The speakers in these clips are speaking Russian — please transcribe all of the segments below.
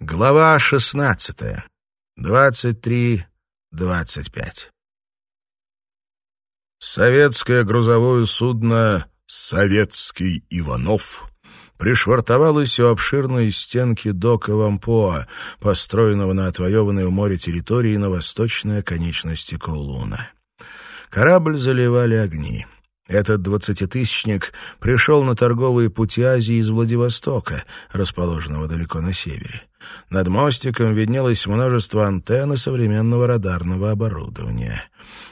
Глава шестнадцатая. Двадцать три, двадцать пять. Советское грузовое судно «Советский Иванов» пришвартовалось у обширной стенки дока Вампоа, построенного на отвоеванной у моря территории на восточной оконечности Коулуна. Корабль заливали огни. Этот двадцатитысячник пришел на торговые пути Азии из Владивостока, расположенного далеко на севере. Над мостиком виднелось множество антенн современного радарного оборудования.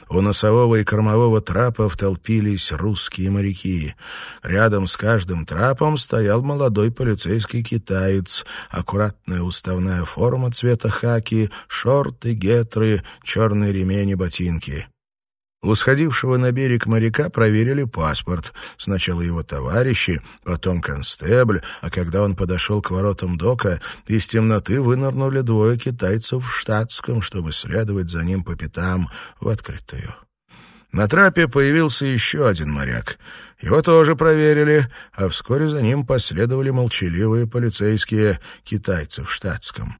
У носового и кормового трапов толпились русские моряки. Рядом с каждым трапом стоял молодой полицейский китаец, аккуратная уставная форма цвета хаки, шорты, гетры, черный ремень и ботинки. У сходившего на берег моряка проверили паспорт. Сначала его товарищи, потом констебль, а когда он подошел к воротам дока, из темноты вынырнули двое китайцев в штатском, чтобы следовать за ним по пятам в открытую. На трапе появился еще один моряк. Его тоже проверили, а вскоре за ним последовали молчаливые полицейские китайцы в штатском.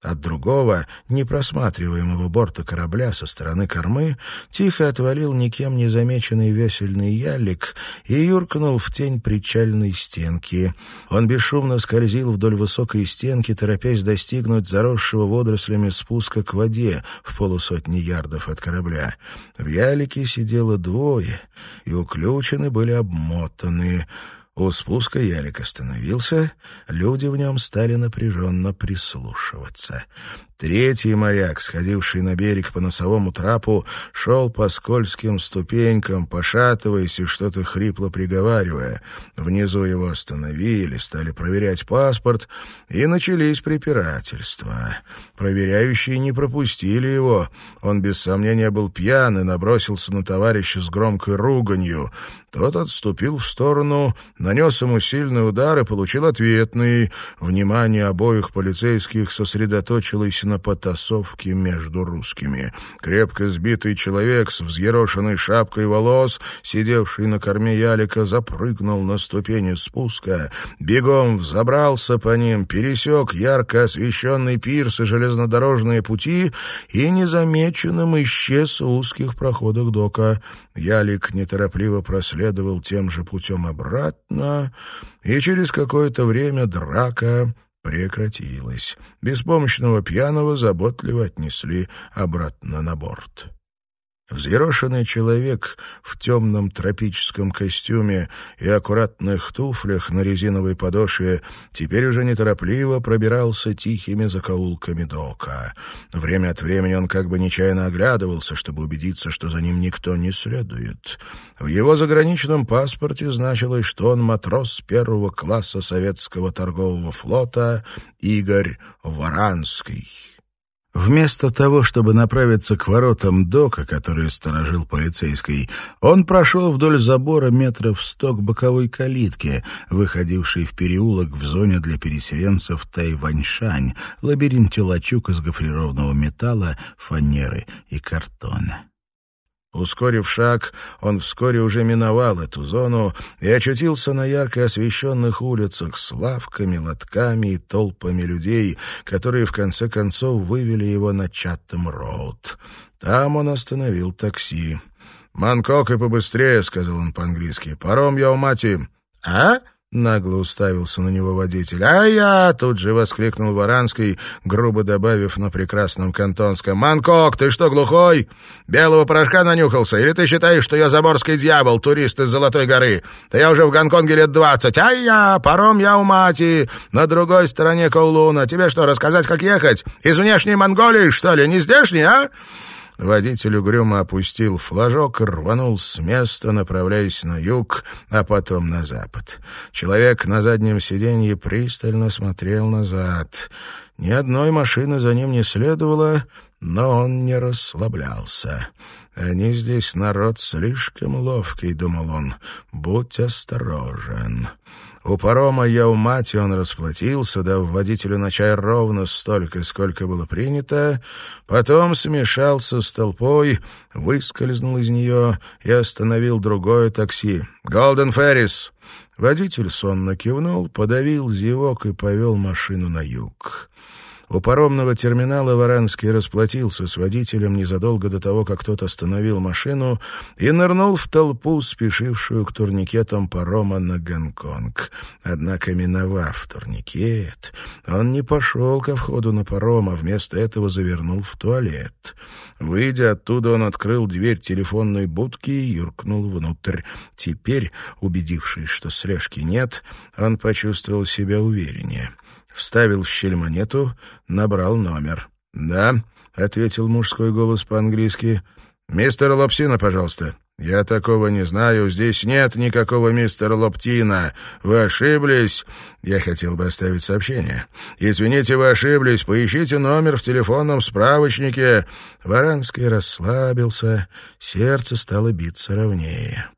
От другого, непросматриваемого борта корабля со стороны кормы тихо отвалил никем не замеченный весельный ялик и юркнул в тень причальной стенки. Он бесшумно скользил вдоль высокой стенки, торопясь достигнуть заросшего водорослями спуска к воде в полусотни ярдов от корабля. В ялике сидело двое, и уключены были обмотаны — у спуска ялик остановился, люди в нем стали напряженно прислушиваться. Третий моряк, сходивший на берег по носовому трапу, шел по скользким ступенькам, пошатываясь и что-то хрипло приговаривая. Внизу его остановили, стали проверять паспорт, и начались препирательства. Проверяющие не пропустили его. Он, без сомнения, был пьян и набросился на товарища с громкой руганью. Тот отступил в сторону, нанес ему сильный удар и получил ответный. Внимание обоих полицейских сосредоточилось на потасовке между русскими. Крепко сбитый человек с взъерошенной шапкой волос, сидевший на корме ялика, запрыгнул на ступени спуска, бегом взобрался по ним, пересек ярко освещенный пирс и железнодорожные пути и незамеченным исчез в узких проходах дока. Ялик неторопливо проследовал тем же путем обратно, и через какое-то время драка прекратилась. Беспомощного пьяного заботливо отнесли обратно на борт. Взъерошенный человек в темном тропическом костюме и аккуратных туфлях на резиновой подошве теперь уже неторопливо пробирался тихими закоулками дока. Время от времени он как бы нечаянно оглядывался, чтобы убедиться, что за ним никто не следует. В его заграничном паспорте значилось, что он матрос первого класса советского торгового флота Игорь Варанский. Вместо того, чтобы направиться к воротам дока, который сторожил полицейский, он прошел вдоль забора метров сто к боковой калитке, выходившей в переулок в зоне для переселенцев Тайваньшань, лабиринте лачуг из гофрированного металла, фанеры и картона. Ускорив шаг, он вскоре уже миновал эту зону и очутился на ярко освещенных улицах с лавками, лотками и толпами людей, которые в конце концов вывели его на Чаттем-Роуд. Там он остановил такси. «Манкок и побыстрее», — сказал он по-английски. «Паром я у мати». «А?» Нагло уставился на него водитель. «А я!» — тут же воскликнул Варанский, грубо добавив на прекрасном кантонском. «Манкок, ты что, глухой? Белого порошка нанюхался? Или ты считаешь, что я заморский дьявол, турист из Золотой горы? Да я уже в Гонконге лет двадцать. А я! Паром я у мати! На другой стороне Коулуна. Тебе что, рассказать, как ехать? Из внешней Монголии, что ли? Не здешний, а?» Водитель угрюмо опустил флажок и рванул с места, направляясь на юг, а потом на запад. Человек на заднем сиденье пристально смотрел назад. Ни одной машины за ним не следовало, но он не расслаблялся. «Они здесь народ слишком ловкий», — думал он. «Будь осторожен». У парома Яумати он расплатился, дав водителю на чай ровно столько, сколько было принято, потом смешался с толпой, выскользнул из нее и остановил другое такси. «Голден Феррис!» Водитель сонно кивнул, подавил зевок и повел машину на юг. У паромного терминала Варанский расплатился с водителем незадолго до того, как тот остановил машину и нырнул в толпу, спешившую к турникетам парома на Гонконг. Однако, миновав турникет, он не пошел ко входу на паром, а вместо этого завернул в туалет. Выйдя оттуда, он открыл дверь телефонной будки и юркнул внутрь. Теперь, убедившись, что слежки нет, он почувствовал себя увереннее вставил в щель монету, набрал номер. «Да», — ответил мужской голос по-английски. «Мистер Лапсина, пожалуйста». «Я такого не знаю. Здесь нет никакого мистера Лоптина. Вы ошиблись. Я хотел бы оставить сообщение. Извините, вы ошиблись. Поищите номер в телефонном справочнике». Варанский расслабился. Сердце стало биться ровнее.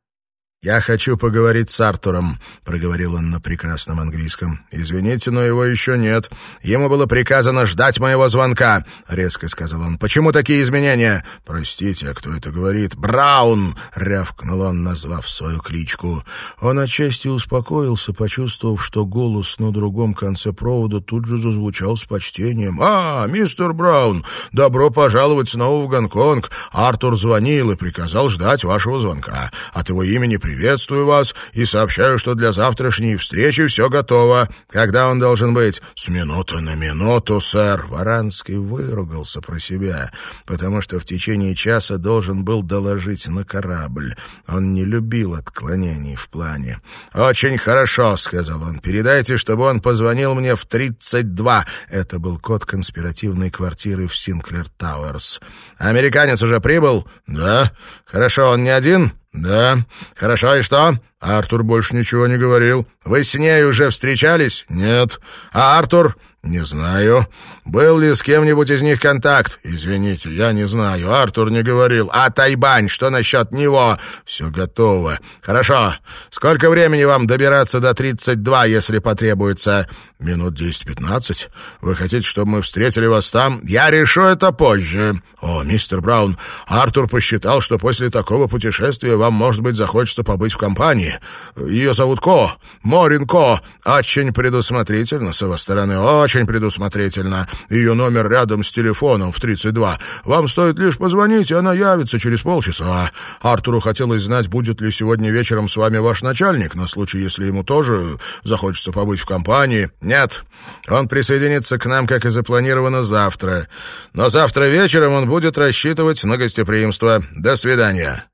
«Я хочу поговорить с Артуром», — проговорил он на прекрасном английском. «Извините, но его еще нет. Ему было приказано ждать моего звонка», — резко сказал он. «Почему такие изменения?» «Простите, а кто это говорит?» «Браун!» — рявкнул он, назвав свою кличку. Он отчасти успокоился, почувствовав, что голос на другом конце провода тут же зазвучал с почтением. «А, мистер Браун, добро пожаловать снова в Гонконг. Артур звонил и приказал ждать вашего звонка. От его имени приветствую вас и сообщаю, что для завтрашней встречи все готово. Когда он должен быть? С минуты на минуту, сэр. Варанский выругался про себя, потому что в течение часа должен был доложить на корабль. Он не любил отклонений в плане. «Очень хорошо», — сказал он. «Передайте, чтобы он позвонил мне в 32». Это был код конспиративной квартиры в Синклер Тауэрс. «Американец уже прибыл?» «Да». «Хорошо, он не один?» «Да. Хорошо, и что?» «Артур больше ничего не говорил». «Вы с ней уже встречались?» «Нет». «А Артур?» «Не знаю. Был ли с кем-нибудь из них контакт?» «Извините, я не знаю. Артур не говорил. А Тайбань, что насчет него?» «Все готово». «Хорошо. Сколько времени вам добираться до 32, если потребуется?» «Минут десять-пятнадцать. Вы хотите, чтобы мы встретили вас там?» «Я решу это позже». «О, мистер Браун, Артур посчитал, что после такого путешествия вам, может быть, захочется побыть в компании. Ее зовут Ко. Морин Ко. Очень предусмотрительно с его стороны. Очень очень предусмотрительно. Ее номер рядом с телефоном в 32. Вам стоит лишь позвонить, и она явится через полчаса. Артуру хотелось знать, будет ли сегодня вечером с вами ваш начальник, на случай, если ему тоже захочется побыть в компании. Нет, он присоединится к нам, как и запланировано, завтра. Но завтра вечером он будет рассчитывать на гостеприимство. До свидания.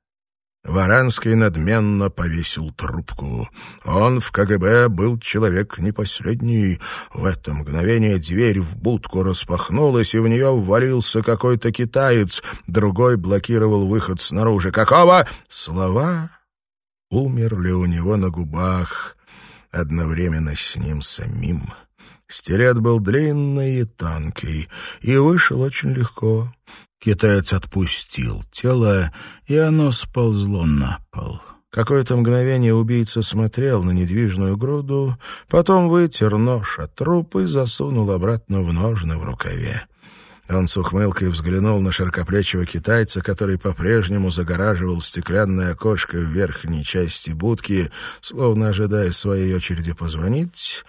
Варанский надменно повесил трубку. Он в КГБ был человек не последний. В это мгновение дверь в будку распахнулась, и в нее ввалился какой-то китаец. Другой блокировал выход снаружи. «Какого?» Слова умерли у него на губах одновременно с ним самим. Стилет был длинный и тонкий, и вышел очень легко. Китаец отпустил тело, и оно сползло на пол. Какое-то мгновение убийца смотрел на недвижную груду, потом вытер нож от труп и засунул обратно в ножны в рукаве. Он с ухмылкой взглянул на широкоплечего китайца, который по-прежнему загораживал стеклянное окошко в верхней части будки, словно ожидая своей очереди позвонить.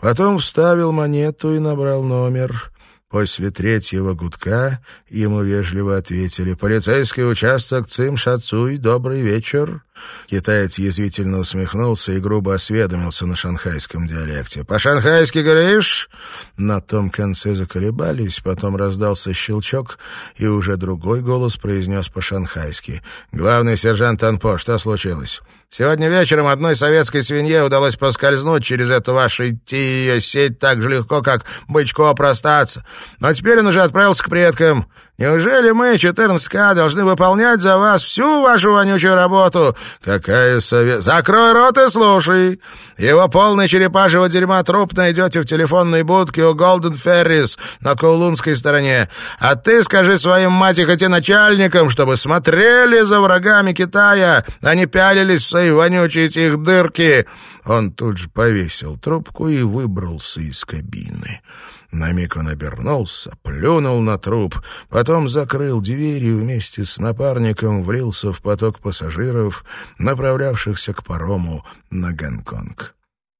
Потом вставил монету и набрал номер. После третьего гудка ему вежливо ответили «Полицейский участок Цим Шацуй, добрый вечер». Китаец язвительно усмехнулся и грубо осведомился на шанхайском диалекте. «По-шанхайски говоришь?» На том конце заколебались, потом раздался щелчок, и уже другой голос произнес по-шанхайски. «Главный сержант Анпо, что случилось?» Сегодня вечером одной советской свинье удалось проскользнуть через эту вашу идти сеть так же легко, как бычко простаться. Но теперь он уже отправился к предкам. Неужели мы, 14К, должны выполнять за вас всю вашу вонючую работу? Какая совет... Закрой рот и слушай. Его полный черепашьего дерьма труп найдете в телефонной будке у Голден Феррис на Коулунской стороне. А ты скажи своим мать и хотя начальникам, чтобы смотрели за врагами Китая, а не пялились в свои вонючие их дырки. Он тут же повесил трубку и выбрался из кабины. На миг он обернулся, плюнул на труп, потом закрыл дверь и вместе с напарником влился в поток пассажиров, направлявшихся к парому на Гонконг.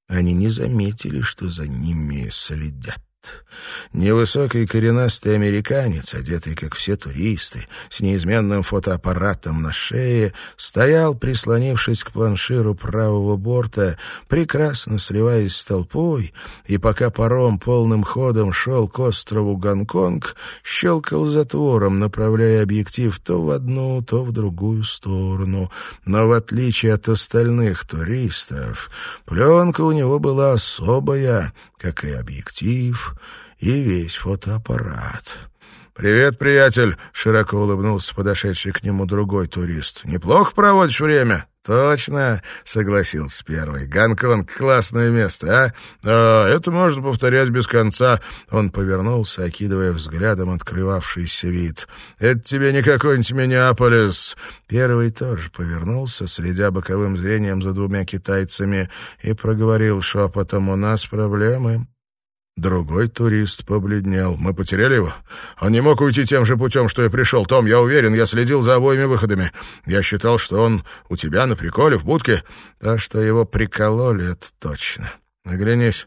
Они не заметили, что за ними следят. Невысокий коренастый американец, одетый, как все туристы, с неизменным фотоаппаратом на шее, стоял, прислонившись к планширу правого борта, прекрасно сливаясь с толпой, и пока паром полным ходом шел к острову Гонконг, щелкал затвором, направляя объектив то в одну, то в другую сторону. Но в отличие от остальных туристов, пленка у него была особая, как и объектив, и весь фотоаппарат. «Привет, приятель!» — широко улыбнулся подошедший к нему другой турист. «Неплохо проводишь время?» «Точно!» — согласился первый. «Гонконг — классное место, а?» «Да, это можно повторять без конца». Он повернулся, окидывая взглядом открывавшийся вид. «Это тебе не какой-нибудь Миннеаполис!» Первый тоже повернулся, следя боковым зрением за двумя китайцами, и проговорил шепотом «У нас проблемы». Другой турист побледнел. «Мы потеряли его? Он не мог уйти тем же путем, что и пришел. Том, я уверен, я следил за обоими выходами. Я считал, что он у тебя на приколе, в будке. То, что его прикололи, это точно. Оглянись.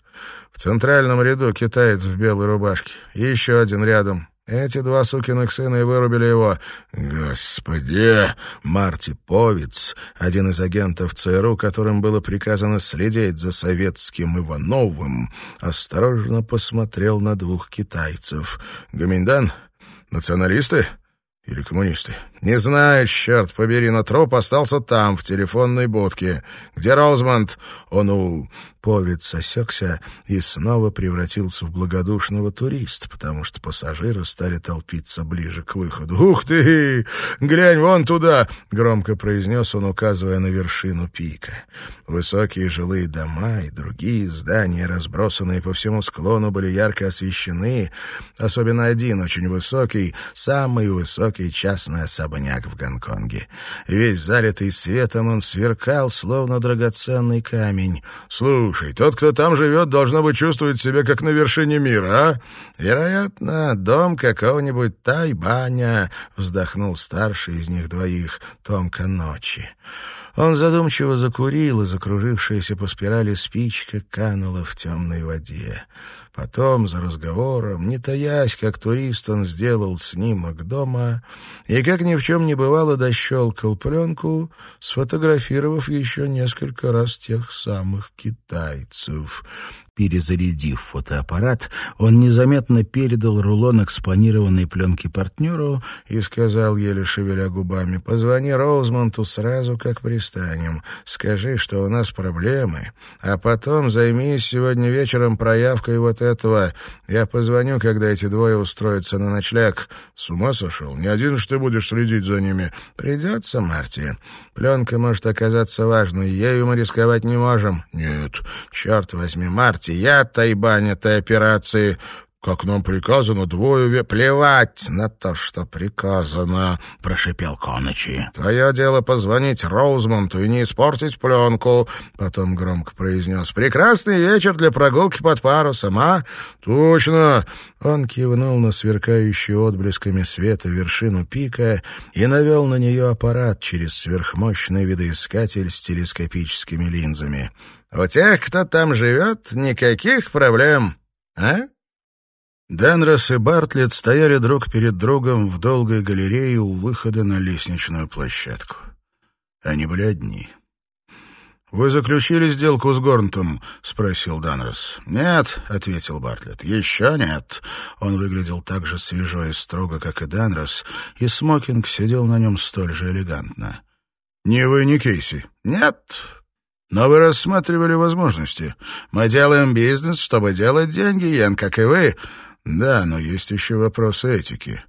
В центральном ряду китаец в белой рубашке. И еще один рядом. Эти два сукиных сына и вырубили его. Господи! Марти Повиц, один из агентов ЦРУ, которым было приказано следить за советским Ивановым, осторожно посмотрел на двух китайцев. Гоминдан? Националисты? Или коммунисты? Не знаю, черт побери, но труп остался там, в телефонной будке. Где Роузмонд? Он у... Повец осекся и снова превратился в благодушного туриста, потому что пассажиры стали толпиться ближе к выходу. «Ух ты! Глянь вон туда!» — громко произнес он, указывая на вершину пика. Высокие жилые дома и другие здания, разбросанные по всему склону, были ярко освещены. Особенно один, очень высокий, самый высокий частный особняк в Гонконге. Весь залитый светом он сверкал, словно драгоценный камень. «Слушай!» Слушай, тот, кто там живет, должно быть чувствовать себя как на вершине мира, а? Вероятно, дом какого-нибудь Тайбаня, вздохнул старший из них двоих, Томка Ночи. Он задумчиво закурил, и закружившаяся по спирали спичка канула в темной воде. Потом, за разговором, не таясь, как турист, он сделал снимок дома и, как ни в чем не бывало, дощелкал пленку, сфотографировав еще несколько раз тех самых китайцев. Перезарядив фотоаппарат, он незаметно передал рулон экспонированной пленки партнеру и сказал, еле шевеля губами, «Позвони Роузмонту сразу, как пристанем. Скажи, что у нас проблемы, а потом займись сегодня вечером проявкой вот этого. Я позвоню, когда эти двое устроятся на ночлег. С ума сошел? Не один же ты будешь следить за ними. Придется, Марти. Пленка может оказаться важной. Ею мы рисковать не можем. Нет, черт возьми, Марти, я тайбань этой операции. Как нам приказано, двое. Плевать на то, что приказано, — прошипел Коночи. Твое дело позвонить Роузмонту и не испортить пленку, — потом громко произнес. Прекрасный вечер для прогулки под парусом, а? Точно. Он кивнул на сверкающую отблесками света вершину пика и навел на нее аппарат через сверхмощный видоискатель с телескопическими линзами. У тех, кто там живет, никаких проблем, а? Денрос и Бартлетт стояли друг перед другом в долгой галерее у выхода на лестничную площадку. Они были одни. «Вы заключили сделку с Горнтом?» — спросил Данрос. «Нет», — ответил Бартлетт, — «еще нет». Он выглядел так же свежо и строго, как и Данрос, и смокинг сидел на нем столь же элегантно. «Не вы, не Кейси?» «Нет», но вы рассматривали возможности. Мы делаем бизнес, чтобы делать деньги, Ян, как и вы. Да, но есть еще вопросы этики.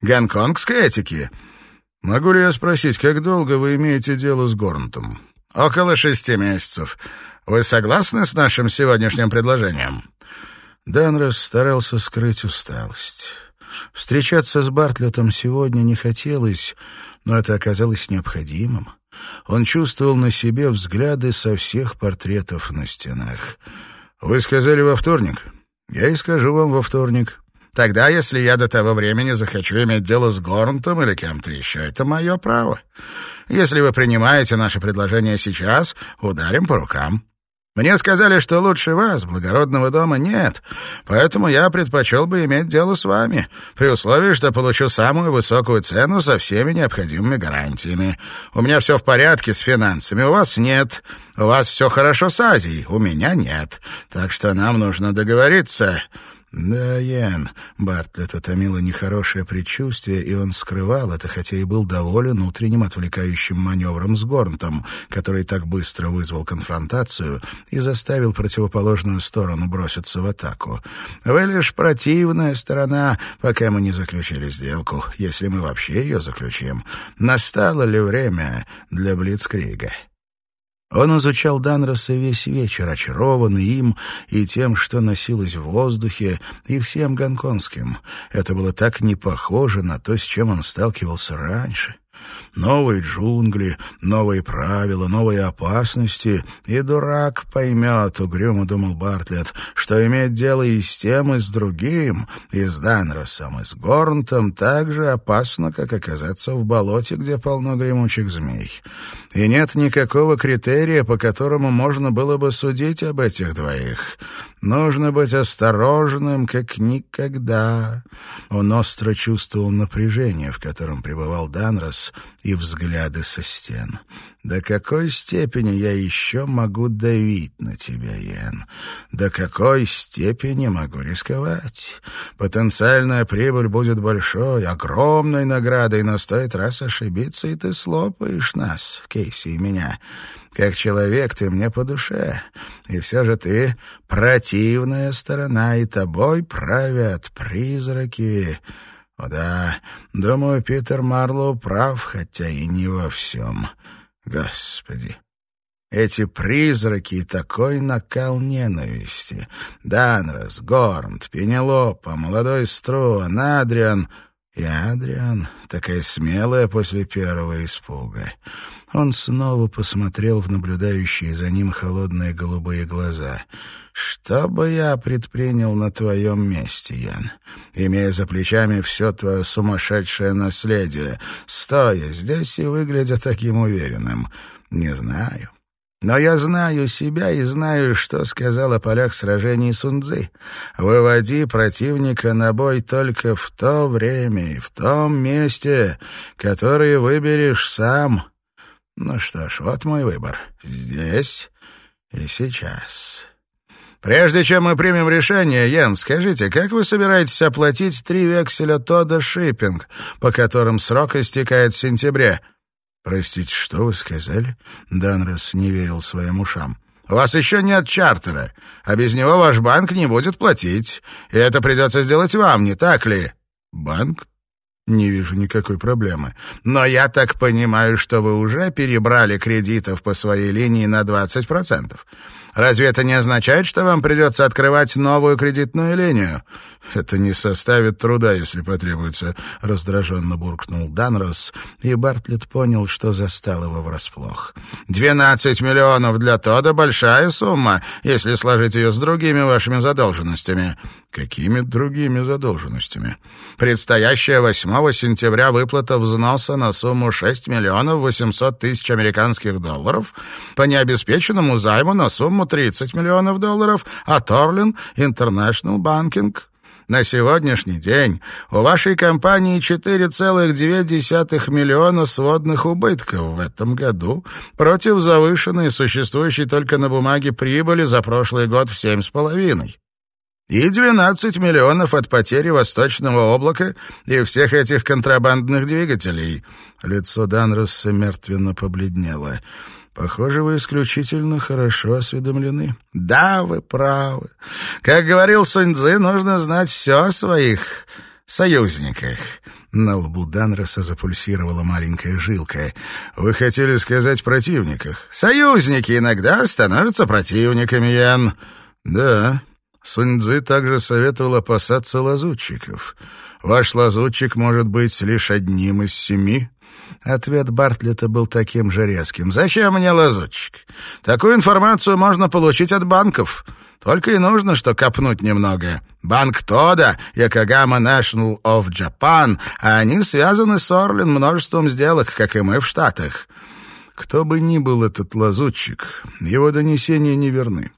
Гонконгской этики? Могу ли я спросить, как долго вы имеете дело с Горнтом? Около шести месяцев. Вы согласны с нашим сегодняшним предложением? Данрос старался скрыть усталость. Встречаться с Бартлетом сегодня не хотелось, но это оказалось необходимым. Он чувствовал на себе взгляды со всех портретов на стенах. «Вы сказали во вторник?» Я и скажу вам во вторник. Тогда, если я до того времени захочу иметь дело с Горнтом или кем-то еще, это мое право. Если вы принимаете наше предложение сейчас, ударим по рукам. Мне сказали, что лучше вас, благородного дома, нет, поэтому я предпочел бы иметь дело с вами, при условии, что получу самую высокую цену со всеми необходимыми гарантиями. У меня все в порядке с финансами, у вас нет. У вас все хорошо с Азией, у меня нет. Так что нам нужно договориться. Да, Ян, Бартлетта томило нехорошее предчувствие, и он скрывал это, хотя и был доволен утренним отвлекающим маневром с Горнтом, который так быстро вызвал конфронтацию и заставил противоположную сторону броситься в атаку. Вы лишь противная сторона, пока мы не заключили сделку, если мы вообще ее заключим. Настало ли время для Блицкрига? Он изучал Данроса весь вечер, очарованный им и тем, что носилось в воздухе, и всем гонконгским. Это было так не похоже на то, с чем он сталкивался раньше. Новые джунгли, новые правила, новые опасности, и дурак поймет, угрюмо думал Бартлетт, что иметь дело и с тем, и с другим, и с Данросом, и с Горнтом так же опасно, как оказаться в болоте, где полно гремучих змей. И нет никакого критерия, по которому можно было бы судить об этих двоих. Нужно быть осторожным, как никогда. Он остро чувствовал напряжение, в котором пребывал Данрос, и взгляды со стен. До какой степени я еще могу давить на тебя, Йен? До какой степени могу рисковать? Потенциальная прибыль будет большой, огромной наградой, но стоит раз ошибиться, и ты слопаешь нас, Кейси и меня. Как человек ты мне по душе, и все же ты противная сторона, и тобой правят призраки. Да, думаю, Питер Марлоу прав, хотя и не во всем. Господи, эти призраки и такой накал ненависти. Данрос, Горнт, Пенелопа, молодой Струан, Адриан и Адриан, такая смелая после первого испуга. Он снова посмотрел в наблюдающие за ним холодные голубые глаза. «Что бы я предпринял на твоем месте, Ян, имея за плечами все твое сумасшедшее наследие, стоя здесь и выглядя таким уверенным? Не знаю. Но я знаю себя и знаю, что сказал о полях сражений Сунцзы. Выводи противника на бой только в то время и в том месте, которое выберешь сам. Ну что ж, вот мой выбор. Здесь и сейчас. Прежде чем мы примем решение, Йен, скажите, как вы собираетесь оплатить три векселя Тода Шиппинг, по которым срок истекает в сентябре? «Простите, что вы сказали?» Данрос не верил своим ушам. «У вас еще нет чартера, а без него ваш банк не будет платить, и это придется сделать вам, не так ли?» «Банк?» «Не вижу никакой проблемы. Но я так понимаю, что вы уже перебрали кредитов по своей линии на 20%. Разве это не означает, что вам придется открывать новую кредитную линию? Это не составит труда, если потребуется, раздраженно буркнул Данрос, и Бартлетт понял, что застал его врасплох. Двенадцать миллионов для Тода большая сумма, если сложить ее с другими вашими задолженностями. Какими другими задолженностями? Предстоящая 8 сентября выплата взноса на сумму 6 миллионов 800 тысяч американских долларов по необеспеченному займу на сумму 30 миллионов долларов от Орлин International Banking. На сегодняшний день у вашей компании 4,9 миллиона сводных убытков в этом году против завышенной, существующей только на бумаге прибыли за прошлый год в 7,5 и 12 миллионов от потери Восточного облака и всех этих контрабандных двигателей. Лицо Данроса мертвенно побледнело. Похоже, вы исключительно хорошо осведомлены. Да, вы правы. Как говорил Суньцзы, нужно знать все о своих союзниках. На лбу Данроса запульсировала маленькая жилка. «Вы хотели сказать противниках?» «Союзники иногда становятся противниками, Ян». «Да, Суньцзы также советовал опасаться лазутчиков. Ваш лазутчик может быть лишь одним из семи. Ответ Бартлета был таким же резким. «Зачем мне лазутчик? Такую информацию можно получить от банков. Только и нужно, что копнуть немного. Банк Тода, Якогама National of Japan, а они связаны с Орлин множеством сделок, как и мы в Штатах. Кто бы ни был этот лазутчик, его донесения не верны.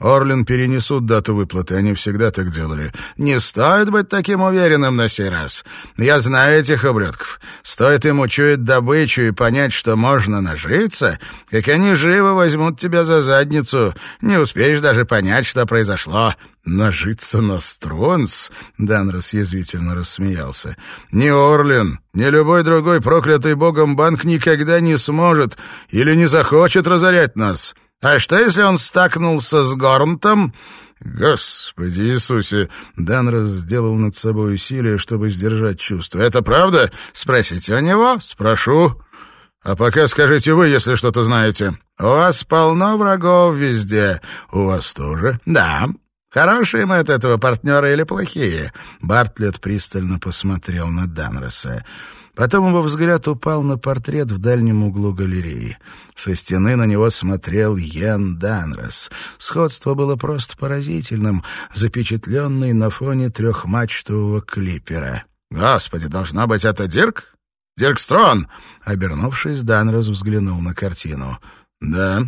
Орлин перенесут дату выплаты, они всегда так делали. Не стоит быть таким уверенным на сей раз. Я знаю этих ублюдков. Стоит им учуять добычу и понять, что можно нажиться, как они живо возьмут тебя за задницу. Не успеешь даже понять, что произошло. «Нажиться на Стронс?» — Данрос язвительно рассмеялся. «Ни Орлин, ни любой другой проклятый богом банк никогда не сможет или не захочет разорять нас». А что, если он стакнулся с Гормтом? Господи Иисусе! Данрос сделал над собой усилие, чтобы сдержать чувства. Это правда? Спросите у него. Спрошу. А пока скажите вы, если что-то знаете. У вас полно врагов везде. У вас тоже? Да. Хорошие мы от этого партнера или плохие? Бартлетт пристально посмотрел на Данроса. Потом его взгляд упал на портрет в дальнем углу галереи. Со стены на него смотрел Йен Данрос. Сходство было просто поразительным, запечатленный на фоне трехмачтового клипера. «Господи, должна быть это Дирк? Дирк Строн!» Обернувшись, Данрос взглянул на картину. «Да,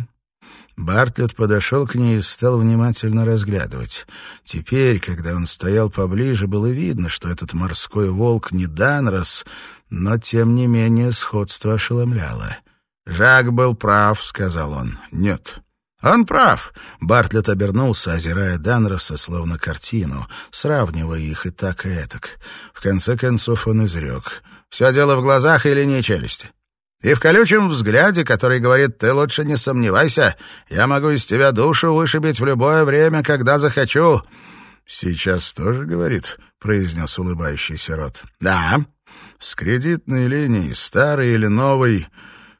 Бартлетт подошел к ней и стал внимательно разглядывать. Теперь, когда он стоял поближе, было видно, что этот морской волк не Данрос, но, тем не менее, сходство ошеломляло. «Жак был прав», — сказал он. «Нет». «Он прав!» — Бартлетт обернулся, озирая Данроса, словно картину, сравнивая их и так, и этак. В конце концов он изрек. «Все дело в глазах и линии челюсти. И в колючем взгляде, который говорит «ты лучше не сомневайся, я могу из тебя душу вышибить в любое время, когда захочу». «Сейчас тоже говорит», — произнес улыбающийся рот. «Да». «С кредитной линией, старой или новой,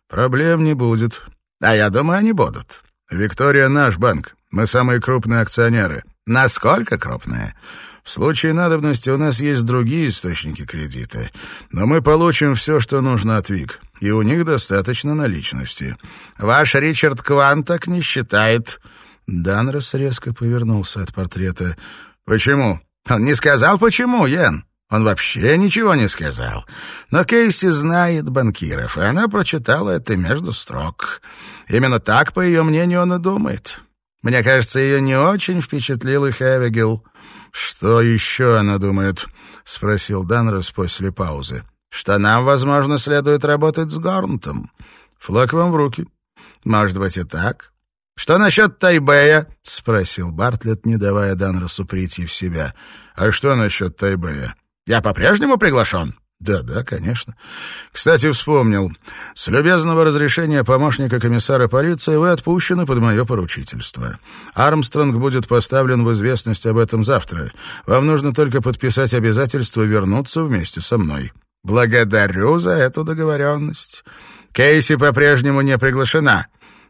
проблем не будет». «А я думаю, они будут». «Виктория наш банк. Мы самые крупные акционеры». «Насколько крупные?» В случае надобности у нас есть другие источники кредита, но мы получим все, что нужно от ВИК, и у них достаточно наличности. Ваш Ричард Кван так не считает». Данрос резко повернулся от портрета. «Почему?» «Он не сказал, почему, Ян. Он вообще ничего не сказал. Но Кейси знает банкиров, и она прочитала это между строк. Именно так, по ее мнению, он и думает. Мне кажется, ее не очень впечатлил их Эвигел. «Что еще она думает?» — спросил Данрос после паузы. «Что нам, возможно, следует работать с Горнтом. Флаг вам в руки. Может быть и так. Что насчет Тайбэя?» — спросил Бартлетт, не давая Данросу прийти в себя. «А что насчет Тайбэя?» «Я по-прежнему приглашен?» Да, да, конечно. Кстати, вспомнил. С любезного разрешения помощника комиссара полиции вы отпущены под мое поручительство. Армстронг будет поставлен в известность об этом завтра. Вам нужно только подписать обязательство вернуться вместе со мной. Благодарю за эту договоренность. Кейси по-прежнему не приглашена.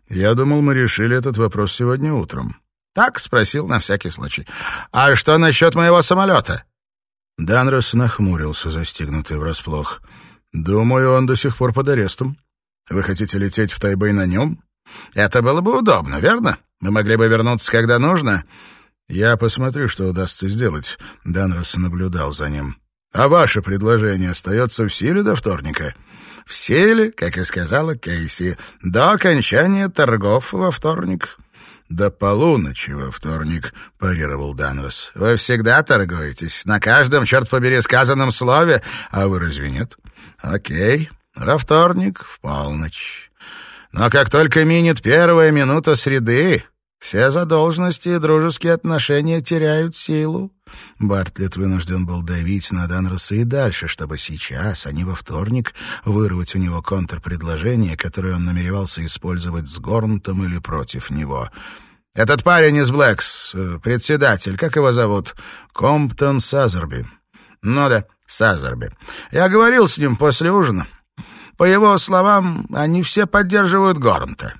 Я думал, мы решили этот вопрос сегодня утром. Так, спросил на всякий случай. А что насчет моего самолета? Данрос нахмурился, застигнутый врасплох. «Думаю, он до сих пор под арестом. Вы хотите лететь в Тайбэй на нем? Это было бы удобно, верно? Мы могли бы вернуться, когда нужно». «Я посмотрю, что удастся сделать», — Данрос наблюдал за ним. «А ваше предложение остается в силе до вторника?» «В силе, как и сказала Кейси, до окончания торгов во вторник». «До полуночи во вторник», — парировал Данрос. «Вы всегда торгуетесь. На каждом, черт побери, сказанном слове. А вы разве нет?» «Окей. Во вторник в полночь. Но как только минет первая минута среды, все задолженности и дружеские отношения теряют силу». Бартлетт вынужден был давить на Данроса и дальше, чтобы сейчас, а не во вторник, вырвать у него контрпредложение, которое он намеревался использовать с Горнтом или против него. «Этот парень из Блэкс, э, председатель, как его зовут? Комптон Сазерби». «Ну да, Сазерби. Я говорил с ним после ужина. По его словам, они все поддерживают Горнта.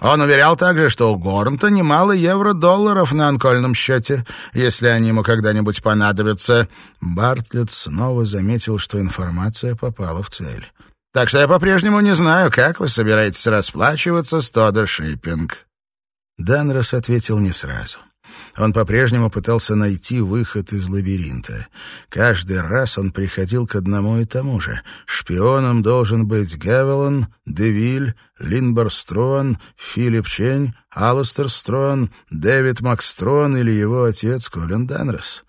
Он уверял также, что у Горнта немало евро-долларов на анкольном счете, если они ему когда-нибудь понадобятся. Бартлетт снова заметил, что информация попала в цель. «Так что я по-прежнему не знаю, как вы собираетесь расплачиваться с Тодор Шиппинг». Данрос ответил не сразу. Он по-прежнему пытался найти выход из лабиринта. Каждый раз он приходил к одному и тому же. Шпионом должен быть Гевелон, Девиль, Линбор Строн, Филипп Чень, Алластер Строн, Дэвид Макстрон или его отец Колин Данрос.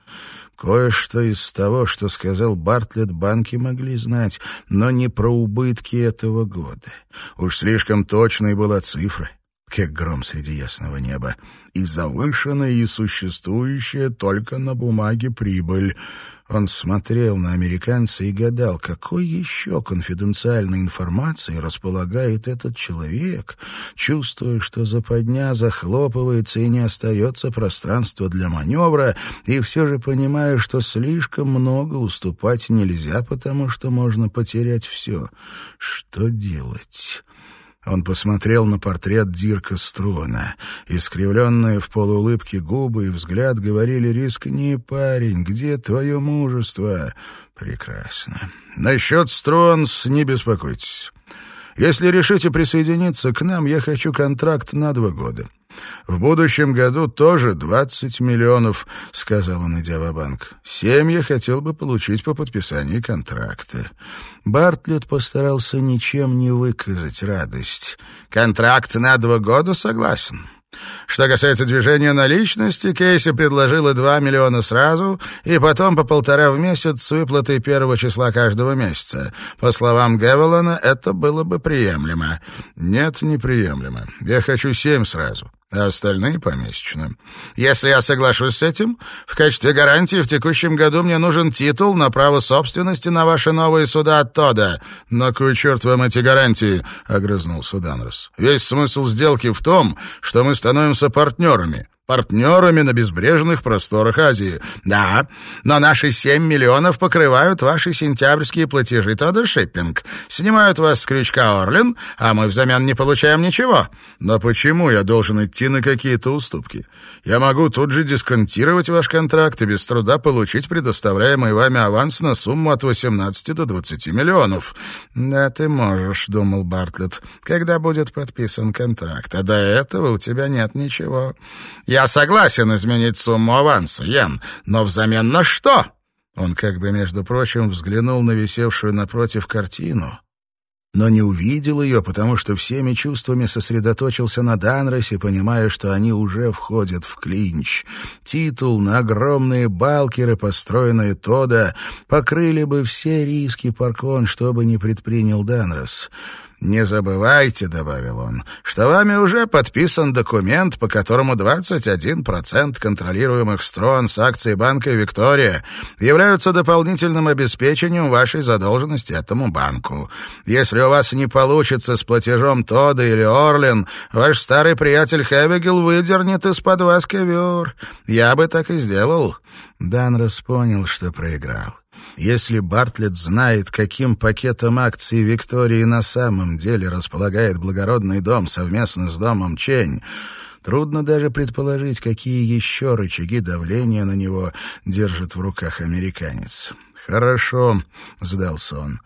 Кое-что из того, что сказал Бартлетт, банки могли знать, но не про убытки этого года. Уж слишком точной была цифра, как гром среди ясного неба, и завышенная, и существующая только на бумаге прибыль — он смотрел на американца и гадал, какой еще конфиденциальной информацией располагает этот человек, чувствуя, что западня захлопывается и не остается пространства для маневра, и все же понимая, что слишком много уступать нельзя, потому что можно потерять все. Что делать? Он посмотрел на портрет Дирка Струана. Искривленные в полуулыбке губы и взгляд говорили «Рискни, парень, где твое мужество?» «Прекрасно. Насчет Струанс не беспокойтесь. Если решите присоединиться к нам, я хочу контракт на два года. В будущем году тоже 20 миллионов, — сказал он, идя в банк Семь я хотел бы получить по подписании контракта. Бартлетт постарался ничем не выказать радость. Контракт на два года согласен. Что касается движения наличности, Кейси предложила 2 миллиона сразу и потом по полтора в месяц с выплатой первого числа каждого месяца. По словам Гевелана, это было бы приемлемо. Нет, неприемлемо. Я хочу семь сразу а остальные помесячно. Если я соглашусь с этим, в качестве гарантии в текущем году мне нужен титул на право собственности на ваши новые суда от Тода. На кой черт вам эти гарантии? — огрызнулся Данрос. Весь смысл сделки в том, что мы становимся партнерами партнерами на безбрежных просторах Азии. Да, но наши 7 миллионов покрывают ваши сентябрьские платежи Тодда Шиппинг. Снимают вас с крючка Орлин, а мы взамен не получаем ничего. Но почему я должен идти на какие-то уступки? Я могу тут же дисконтировать ваш контракт и без труда получить предоставляемый вами аванс на сумму от 18 до 20 миллионов. Да, ты можешь, думал Бартлетт, когда будет подписан контракт. А до этого у тебя нет ничего. Я я согласен изменить сумму аванса, Ян, но взамен на что?» Он как бы, между прочим, взглянул на висевшую напротив картину, но не увидел ее, потому что всеми чувствами сосредоточился на Данросе, понимая, что они уже входят в клинч. Титул на огромные балкеры, построенные Тода, покрыли бы все риски Паркон, что бы ни предпринял Данрос. «Не забывайте», — добавил он, — «что вами уже подписан документ, по которому 21% контролируемых строн с акций банка «Виктория» являются дополнительным обеспечением вашей задолженности этому банку. Если у вас не получится с платежом Тода или Орлин, ваш старый приятель Хевигел выдернет из-под вас ковер. Я бы так и сделал». Данрос понял, что проиграл. Если Бартлетт знает, каким пакетом акций Виктории на самом деле располагает благородный дом совместно с домом Чень, трудно даже предположить, какие еще рычаги давления на него держит в руках американец. «Хорошо», — сдался он.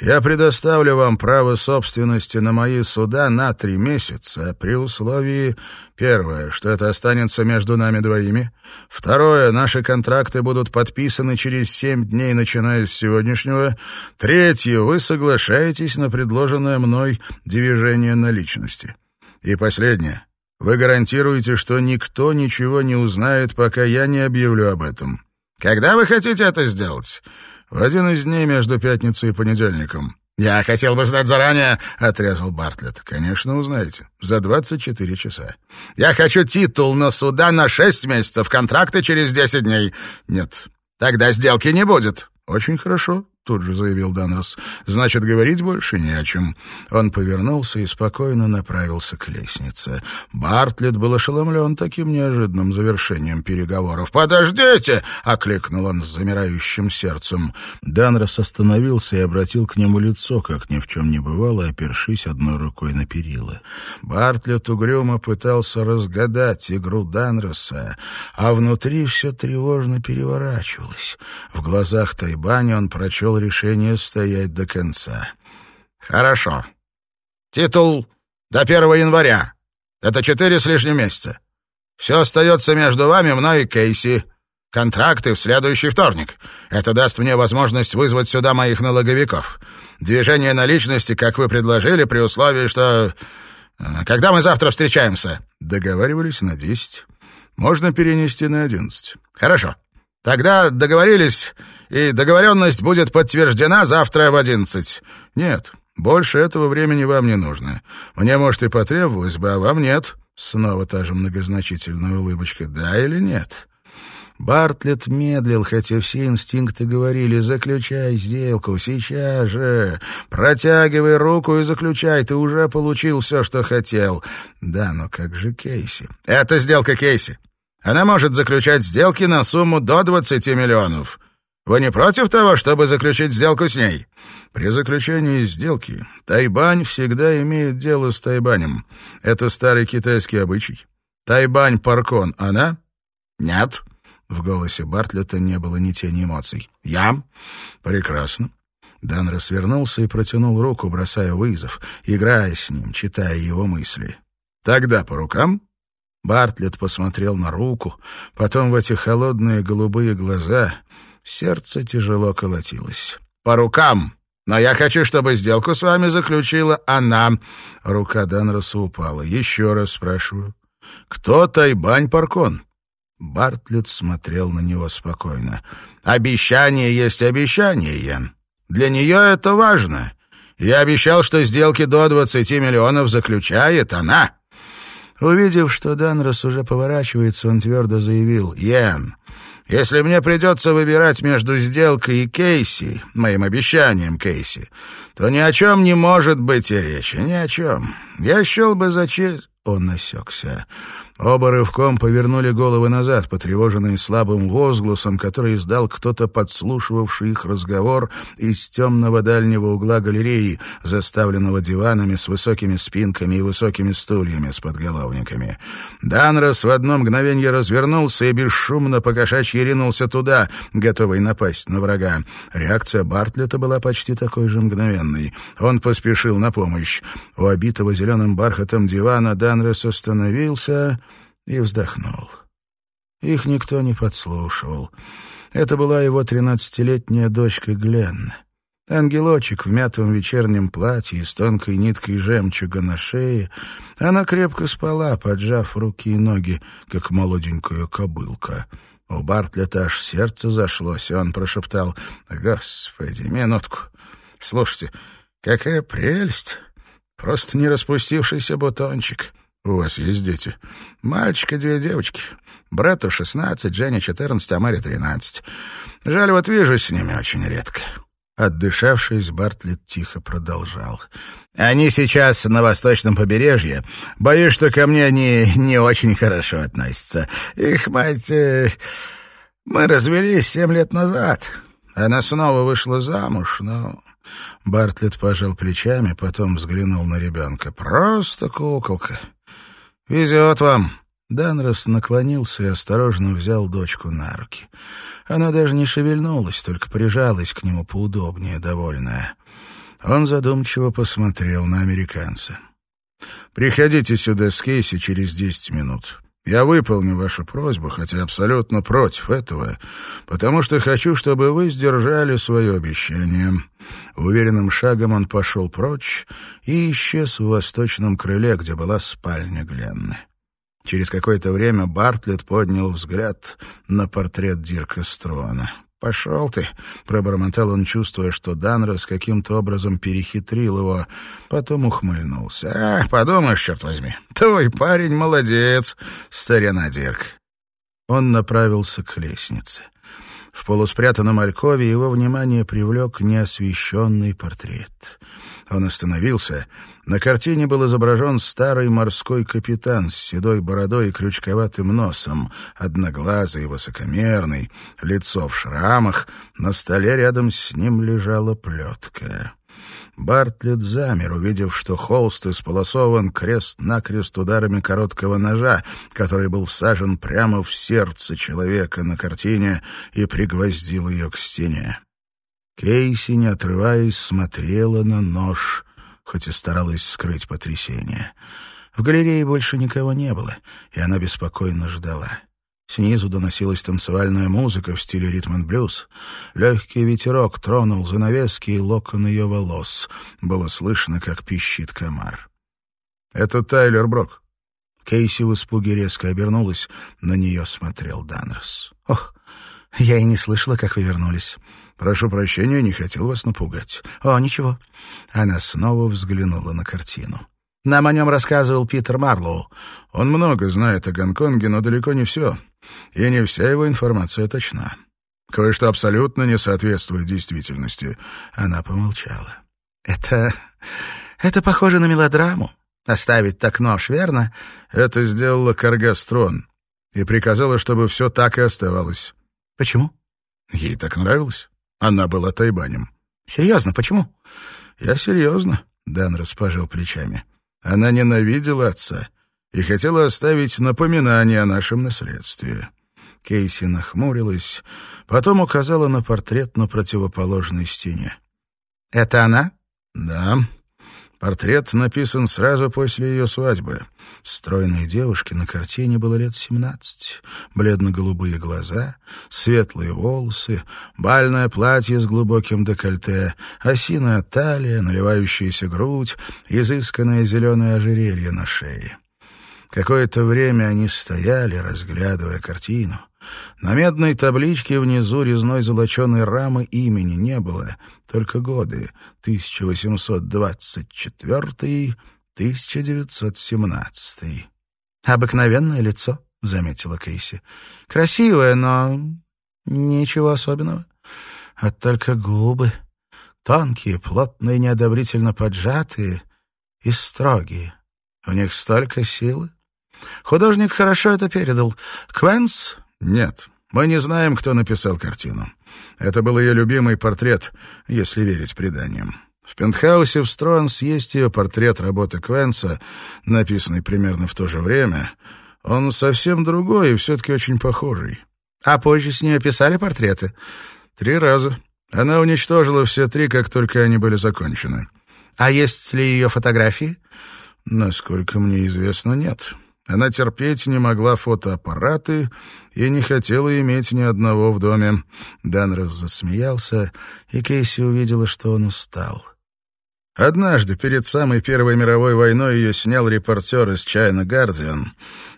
«Я предоставлю вам право собственности на мои суда на три месяца при условии, первое, что это останется между нами двоими, второе, наши контракты будут подписаны через семь дней, начиная с сегодняшнего, третье, вы соглашаетесь на предложенное мной движение наличности. И последнее». Вы гарантируете, что никто ничего не узнает, пока я не объявлю об этом. Когда вы хотите это сделать? В один из дней между пятницей и понедельником. «Я хотел бы знать заранее», — отрезал Бартлетт. «Конечно, узнаете. За 24 часа. Я хочу титул на суда на 6 месяцев, контракты через 10 дней». «Нет». «Тогда сделки не будет». «Очень хорошо тут же заявил Данрос. «Значит, говорить больше не о чем». Он повернулся и спокойно направился к лестнице. Бартлетт был ошеломлен таким неожиданным завершением переговоров. «Подождите!» — окликнул он с замирающим сердцем. Данрос остановился и обратил к нему лицо, как ни в чем не бывало, опершись одной рукой на перила. Бартлетт угрюмо пытался разгадать игру Данроса, а внутри все тревожно переворачивалось. В глазах Тайбани он прочел решение стоять до конца. «Хорошо. Титул до первого января. Это четыре с лишним месяца. Все остается между вами, мной и Кейси. Контракты в следующий вторник. Это даст мне возможность вызвать сюда моих налоговиков. Движение наличности, как вы предложили, при условии, что... Э, когда мы завтра встречаемся?» Договаривались на десять. Можно перенести на одиннадцать. Хорошо. Тогда договорились, и договоренность будет подтверждена завтра в одиннадцать. Нет, больше этого времени вам не нужно. Мне, может, и потребовалось бы, а вам нет. Снова та же многозначительная улыбочка. Да или нет? Бартлетт медлил, хотя все инстинкты говорили «заключай сделку, сейчас же! Протягивай руку и заключай, ты уже получил все, что хотел». Да, но как же Кейси? «Это сделка Кейси. Она может заключать сделки на сумму до 20 миллионов. Вы не против того, чтобы заключить сделку с ней?» При заключении сделки Тайбань всегда имеет дело с Тайбанем. Это старый китайский обычай. Тайбань-Паркон она? Нет. В голосе Бартлета не было ни тени эмоций. «Я?» «Прекрасно». Дан развернулся и протянул руку, бросая вызов, играя с ним, читая его мысли. «Тогда по рукам?» Бартлет посмотрел на руку, потом в эти холодные голубые глаза. Сердце тяжело колотилось. «По рукам! Но я хочу, чтобы сделку с вами заключила она!» Рука Данроса упала. «Еще раз спрашиваю. Кто Тайбань Паркон?» Бартлетт смотрел на него спокойно. «Обещание есть обещание, Ян. Для нее это важно. Я обещал, что сделки до двадцати миллионов заключает она». Увидев, что Данрос уже поворачивается, он твердо заявил. «Ян, если мне придется выбирать между сделкой и Кейси, моим обещанием Кейси, то ни о чем не может быть и речи, ни о чем. Я счел бы за честь...» Он осекся. Оба рывком повернули головы назад, потревоженные слабым возгласом, который издал кто-то, подслушивавший их разговор из темного дальнего угла галереи, заставленного диванами с высокими спинками и высокими стульями с подголовниками. Данрос в одно мгновение развернулся и бесшумно покошачьи ринулся туда, готовый напасть на врага. Реакция Бартлета была почти такой же мгновенной. Он поспешил на помощь. У обитого зеленым бархатом дивана Данрос остановился и вздохнул. Их никто не подслушивал. Это была его тринадцатилетняя дочка Гленн. Ангелочек в мятом вечернем платье с тонкой ниткой жемчуга на шее. Она крепко спала, поджав руки и ноги, как молоденькая кобылка. У Бартлета аж сердце зашлось, и он прошептал «Господи, минутку! Слушайте, какая прелесть! Просто не распустившийся бутончик!» «У вас есть дети?» «Мальчик и две девочки. Брету шестнадцать, Жене четырнадцать, а Маре тринадцать. Жаль, вот вижу с ними очень редко». Отдышавшись, Бартлетт тихо продолжал. «Они сейчас на восточном побережье. Боюсь, что ко мне они не очень хорошо относятся. Их мать... Э, мы развелись семь лет назад. Она снова вышла замуж, но Бартлетт пожал плечами, потом взглянул на ребенка. «Просто куколка. «Везет вам!» Данрос наклонился и осторожно взял дочку на руки. Она даже не шевельнулась, только прижалась к нему поудобнее, довольная. Он задумчиво посмотрел на американца. «Приходите сюда с Кейси через десять минут. Я выполню вашу просьбу, хотя абсолютно против этого, потому что хочу, чтобы вы сдержали свое обещание». Уверенным шагом он пошел прочь и исчез в восточном крыле, где была спальня Гленны. Через какое-то время Бартлетт поднял взгляд на портрет Дирка Строна. «Пошел ты!» — пробормотал он, чувствуя, что Данрос каким-то образом перехитрил его. Потом ухмыльнулся. «А, подумаешь, черт возьми, твой парень молодец, старина Дирк!» Он направился к лестнице. В полуспрятанном алькове его внимание привлек неосвещенный портрет. Он остановился. На картине был изображен старый морской капитан с седой бородой и крючковатым носом, одноглазый и высокомерный, лицо в шрамах. На столе рядом с ним лежала плетка. Бартлетт замер, увидев, что холст исполосован крест-накрест ударами короткого ножа, который был всажен прямо в сердце человека на картине и пригвоздил ее к стене. Кейси, не отрываясь, смотрела на нож, хоть и старалась скрыть потрясение. В галерее больше никого не было, и она беспокойно ждала. Снизу доносилась танцевальная музыка в стиле ритм-н-блюз. Легкий ветерок тронул занавески и локон ее волос. Было слышно, как пищит комар. «Это Тайлер Брок». Кейси в испуге резко обернулась. На нее смотрел Данрос. «Ох, я и не слышала, как вы вернулись. Прошу прощения, не хотел вас напугать». «О, ничего». Она снова взглянула на картину. Нам о нем рассказывал Питер Марлоу. Он много знает о Гонконге, но далеко не все и не вся его информация точна. Кое-что абсолютно не соответствует действительности. Она помолчала. «Это... это похоже на мелодраму. Оставить так нож, верно?» Это сделала Каргастрон и приказала, чтобы все так и оставалось. «Почему?» Ей так нравилось. Она была тайбанем. «Серьезно, почему?» «Я серьезно», — Дан распожил плечами. «Она ненавидела отца и хотела оставить напоминание о нашем наследстве. Кейси нахмурилась, потом указала на портрет на противоположной стене. «Это она?» «Да. Портрет написан сразу после ее свадьбы. Стройной девушке на картине было лет семнадцать. Бледно-голубые глаза, светлые волосы, бальное платье с глубоким декольте, осиная талия, наливающаяся грудь, изысканное зеленое ожерелье на шее. Какое-то время они стояли, разглядывая картину. На медной табличке внизу резной золоченой рамы имени не было, только годы 1824-1917. «Обыкновенное лицо», — заметила Кейси. «Красивое, но ничего особенного. А только губы. Тонкие, плотные, неодобрительно поджатые и строгие. У них столько силы. Художник хорошо это передал. Квенс? Нет. Мы не знаем, кто написал картину. Это был ее любимый портрет, если верить преданиям. В пентхаусе в Стронс есть ее портрет работы Квенса, написанный примерно в то же время. Он совсем другой и все-таки очень похожий. А позже с нее писали портреты? Три раза. Она уничтожила все три, как только они были закончены. А есть ли ее фотографии? Насколько мне известно, нет. Она терпеть не могла фотоаппараты и не хотела иметь ни одного в доме. Данрос засмеялся, и Кейси увидела, что он устал. Однажды, перед самой Первой мировой войной, ее снял репортер из «Чайна Гардиан».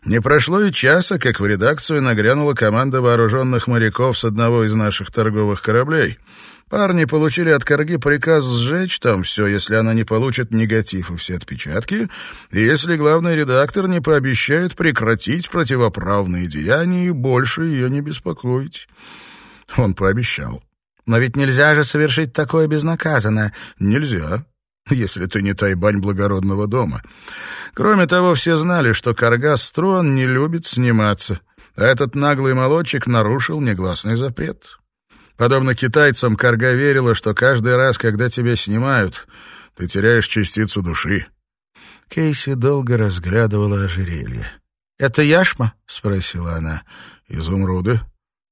Не прошло и часа, как в редакцию нагрянула команда вооруженных моряков с одного из наших торговых кораблей — Парни получили от Карги приказ сжечь там все, если она не получит негатив и все отпечатки, и если главный редактор не пообещает прекратить противоправные деяния и больше ее не беспокоить. Он пообещал. Но ведь нельзя же совершить такое безнаказанно. Нельзя, если ты не тайбань благородного дома. Кроме того, все знали, что Карга Строн не любит сниматься, а этот наглый молодчик нарушил негласный запрет. Подобно китайцам, Карга верила, что каждый раз, когда тебя снимают, ты теряешь частицу души. Кейси долго разглядывала ожерелье. «Это яшма?» — спросила она. «Изумруды».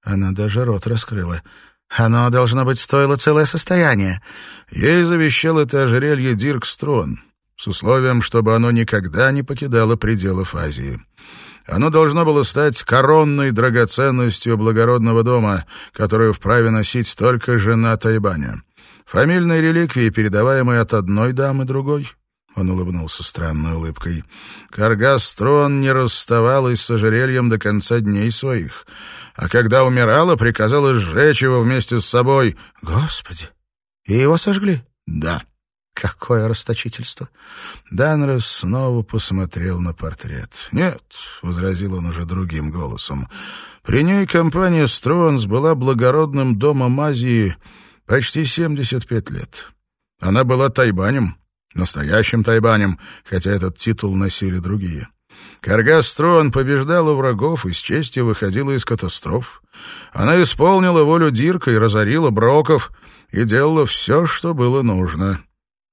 Она даже рот раскрыла. «Оно, должно быть, стоило целое состояние». Ей завещал это ожерелье Дирк Строн, с условием, чтобы оно никогда не покидало пределов Азии. Оно должно было стать коронной драгоценностью благородного дома, которую вправе носить только жена Тайбаня. Фамильные реликвии, передаваемые от одной дамы другой. Он улыбнулся странной улыбкой. Каргастрон не расставалась с ожерельем до конца дней своих. А когда умирала, приказала сжечь его вместе с собой. Господи! И его сожгли? Да. Какое расточительство! Данрос снова посмотрел на портрет. «Нет», — возразил он уже другим голосом, — «при ней компания «Стронс» была благородным домом Азии почти 75 лет. Она была тайбанем, настоящим тайбанем, хотя этот титул носили другие». Карга Строн побеждала врагов и с честью выходила из катастроф. Она исполнила волю Дирка и разорила Броков, и делала все, что было нужно.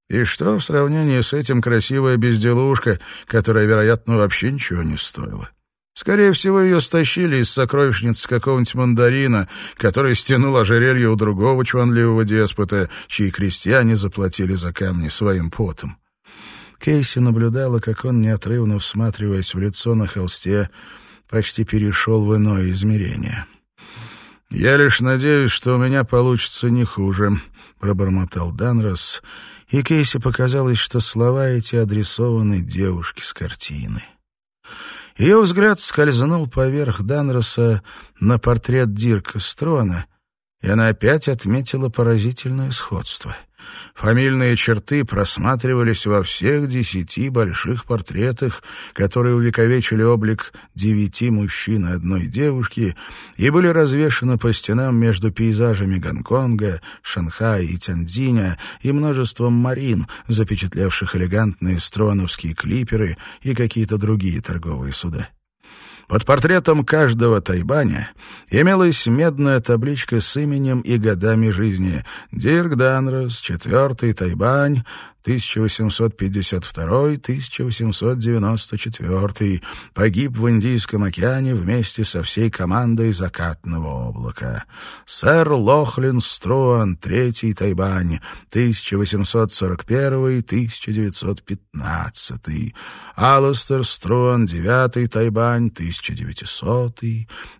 И что в сравнении с этим красивая безделушка, которая, вероятно, вообще ничего не стоила? Скорее всего, ее стащили из сокровищницы какого-нибудь мандарина, который стянул ожерелье у другого чванливого деспота, чьи крестьяне заплатили за камни своим потом. Кейси наблюдала, как он, неотрывно всматриваясь в лицо на холсте, почти перешел в иное измерение. «Я лишь надеюсь, что у меня получится не хуже», — пробормотал Данрос, и Кейси показалось, что слова эти адресованы девушке с картины. Ее взгляд скользнул поверх Данроса на портрет Дирка Строна, и она опять отметила поразительное сходство — Фамильные черты просматривались во всех десяти больших портретах, которые увековечили облик девяти мужчин и одной девушки и были развешаны по стенам между пейзажами Гонконга, Шанхая и Тяньцзиня и множеством марин, запечатлевших элегантные строновские клиперы и какие-то другие торговые суда. Под портретом каждого тайбаня имелась медная табличка с именем и годами жизни. Дирк Данрос, четвертый тайбань, 1852-1894, погиб в Индийском океане вместе со всей командой закатного облака. Сэр Лохлин Струан, третий Тайбань, 1841-1915. Алластер Струан, девятый Тайбань, 1900.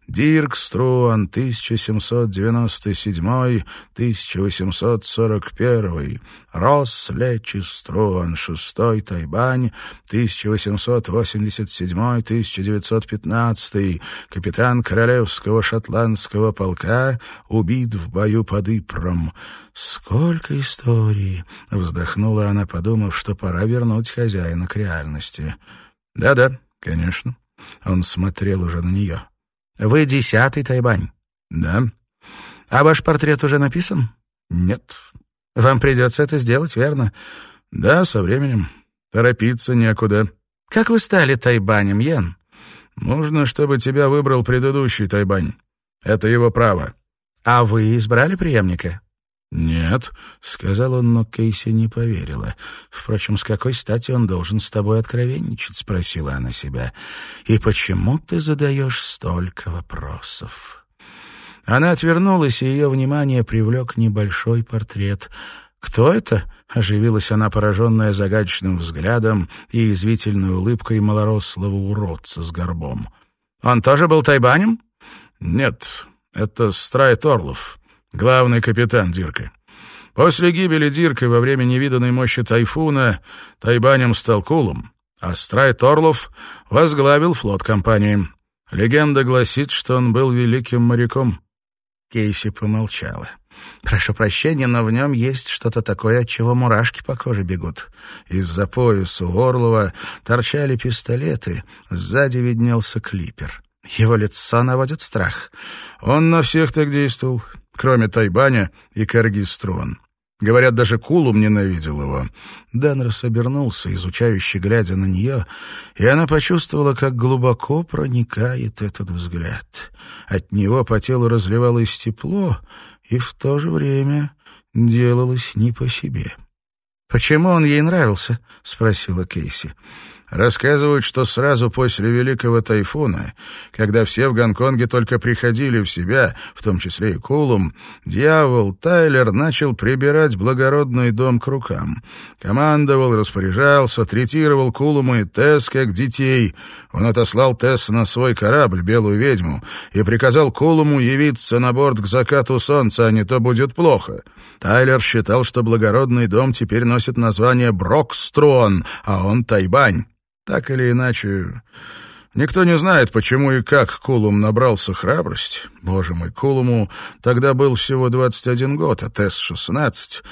Дирк Струан, 1797-1841. Росс Лечи Струан, шестой Тайбань, 1887-1915. Капитан Королевского шотландского полка убит в бою под Ипром. «Сколько историй!» — вздохнула она, подумав, что пора вернуть хозяина к реальности. «Да-да, конечно». Он смотрел уже на нее. Вы десятый Тайбань? Да. А ваш портрет уже написан? Нет. Вам придется это сделать, верно? Да, со временем. Торопиться некуда. Как вы стали Тайбанем, Йен? Нужно, чтобы тебя выбрал предыдущий Тайбань. Это его право. А вы избрали преемника? «Нет», — сказал он, но Кейси не поверила. «Впрочем, с какой стати он должен с тобой откровенничать?» — спросила она себя. «И почему ты задаешь столько вопросов?» Она отвернулась, и ее внимание привлек небольшой портрет. «Кто это?» — оживилась она, пораженная загадочным взглядом и извительной улыбкой малорослого уродца с горбом. «Он тоже был тайбанем?» «Нет, это Страйт Орлов» главный капитан Дирка. После гибели Дирка во время невиданной мощи тайфуна Тайбанем стал Кулом, а Страйт Орлов возглавил флот компании. Легенда гласит, что он был великим моряком. Кейси помолчала. «Прошу прощения, но в нем есть что-то такое, от чего мурашки по коже бегут». Из-за пояса у Орлова торчали пистолеты, сзади виднелся клипер. Его лицо наводит страх. Он на всех так действовал кроме Тайбаня и Каргистрон. Говорят, даже Кулум ненавидел его. Данрос обернулся, изучающе глядя на нее, и она почувствовала, как глубоко проникает этот взгляд. От него по телу разливалось тепло, и в то же время делалось не по себе. «Почему он ей нравился?» — спросила Кейси. Рассказывают, что сразу после Великого Тайфуна, когда все в Гонконге только приходили в себя, в том числе и Кулум, дьявол Тайлер начал прибирать благородный дом к рукам. Командовал, распоряжался, третировал Кулума и Тесс как детей. Он отослал Тесс на свой корабль, Белую ведьму, и приказал Кулуму явиться на борт к закату солнца, а не то будет плохо. Тайлер считал, что благородный дом теперь носит название Брокстрон, а он Тайбань. Так или иначе, никто не знает, почему и как Кулум набрался храбрости. Боже мой, Кулуму тогда был всего 21 год, а Тесс — 16.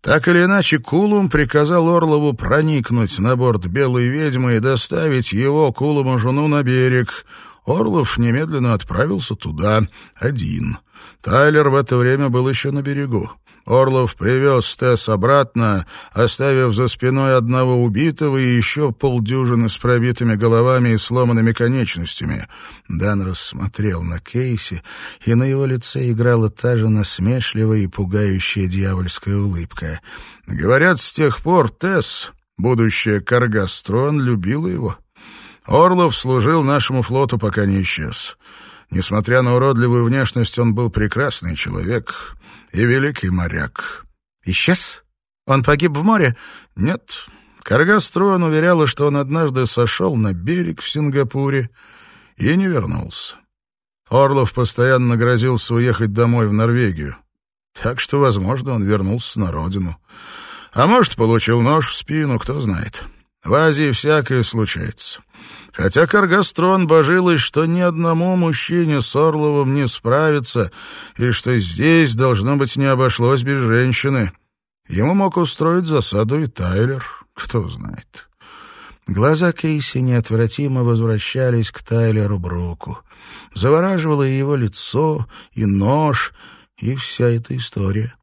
Так или иначе, Кулум приказал Орлову проникнуть на борт Белой ведьмы и доставить его, Кулуму, жену на берег. Орлов немедленно отправился туда, один. Тайлер в это время был еще на берегу. Орлов привез Тесс обратно, оставив за спиной одного убитого и еще полдюжины с пробитыми головами и сломанными конечностями. Дан рассмотрел на Кейси, и на его лице играла та же насмешливая и пугающая дьявольская улыбка. Говорят, с тех пор Тесс, будущая Каргастрон, любила его. Орлов служил нашему флоту, пока не исчез. Несмотря на уродливую внешность, он был прекрасный человек и великий моряк. Исчез? Он погиб в море? Нет. Каргастрон уверяла, что он однажды сошел на берег в Сингапуре и не вернулся. Орлов постоянно грозился уехать домой в Норвегию. Так что, возможно, он вернулся на родину. А может, получил нож в спину, кто знает. В Азии всякое случается. Хотя Каргастрон божилась, что ни одному мужчине с Орловым не справиться, и что здесь, должно быть, не обошлось без женщины. Ему мог устроить засаду и Тайлер, кто знает. Глаза Кейси неотвратимо возвращались к Тайлеру Бруку. Завораживало и его лицо, и нож, и вся эта история.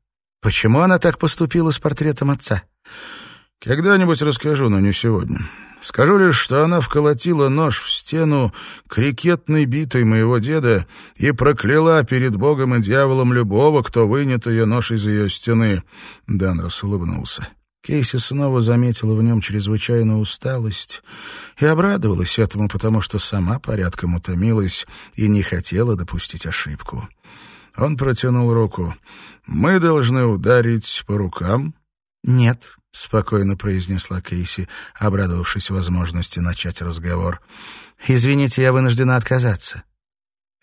Почему она так поступила с портретом отца? Когда-нибудь расскажу, но не сегодня. Скажу лишь, что она вколотила нож в стену крикетной битой моего деда и прокляла перед Богом и дьяволом любого, кто вынет ее нож из ее стены. Данрос улыбнулся. Кейси снова заметила в нем чрезвычайную усталость и обрадовалась этому, потому что сама порядком утомилась и не хотела допустить ошибку. Он протянул руку. «Мы должны ударить по рукам?» «Нет», — спокойно произнесла Кейси, обрадовавшись возможности начать разговор. «Извините, я вынуждена отказаться».